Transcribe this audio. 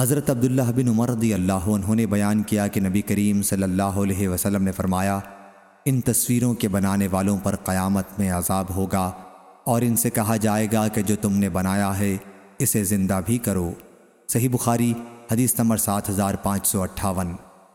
حضرت عبداللہ بن عمر رضی اللہ عنہ نے بیان کیا کہ نبی کریم صلی اللہ علیہ وسلم نے فرمایا، ان تصویروں کے بنانے والوں پر قیامت میں عذاب ہوگا اور ان سے کہا جائے گا کہ جو تم نے بنایا ہے، اسے زندہ بھی کرو۔ صحیح بخاری، حدیث نمبر سات ہزار پانچ سو اٹھاون۔